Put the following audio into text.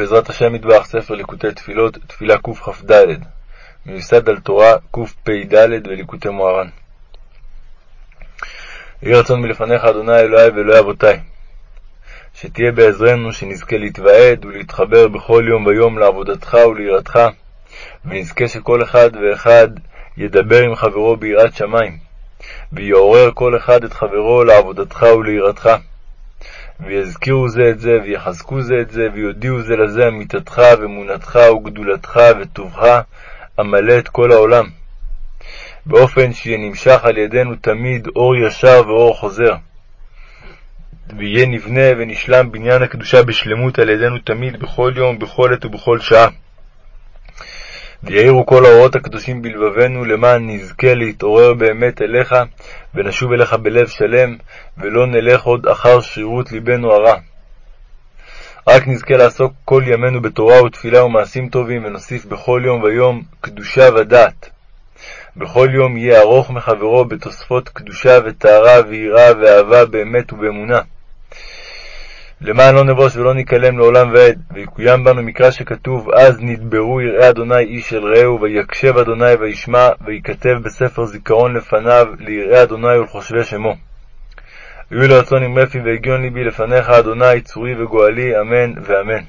בעזרת השם מטבח, ספר ליקוטי תפילות, תפילה קכ"ד, מיוסד על תורה קפ"ד וליקוטי מוהר"ן. יהי רצון מלפניך, אדוני אלוהי ואלוהי אבותי, שתהיה בעזרנו, שנזכה להתוועד ולהתחבר בכל יום ויום לעבודתך וליראתך, ונזכה שכל אחד ואחד ידבר עם חברו ביראת שמיים, ויעורר כל אחד את חברו לעבודתך וליראתך. ויזכירו זה את זה, ויחזקו זה את זה, ויודיעו זה לזה אמיתתך ואמונתך וגדולתך וטובך, המלא את כל העולם, באופן שיהיה נמשך על ידינו תמיד אור ישר ואור חוזר. ויהיה נבנה ונשלם בניין הקדושה בשלמות על ידינו תמיד, בכל יום, בכל עת ובכל שעה. ויאירו כל האורות הקדושים בלבבנו, למען נזכה להתעורר באמת אליך, ונשוב אליך בלב שלם, ולא נלך עוד אחר שרירות ליבנו הרע. רק נזכה לעסוק כל ימינו בתורה ותפילה ומעשים טובים, ונוסיף בכל יום ויום קדושה ודעת. בכל יום יהיה ארוך מחברו בתוספות קדושה וטהרה ויראה ואהבה באמת ובאמונה. למען לא נבוש ולא ניכלם לעולם ועד, ויקוים בנו מקרא שכתוב, אז נדברו יראי אדוני איש אל רעהו, ויקשב אדוני וישמע, וייכתב בספר זיכרון לפניו, ליראי אדוני ולחושבי שמו. היו לרצון עם רפי והגיון ליבי לפניך, אדוני, צורי וגואלי, אמן ואמן.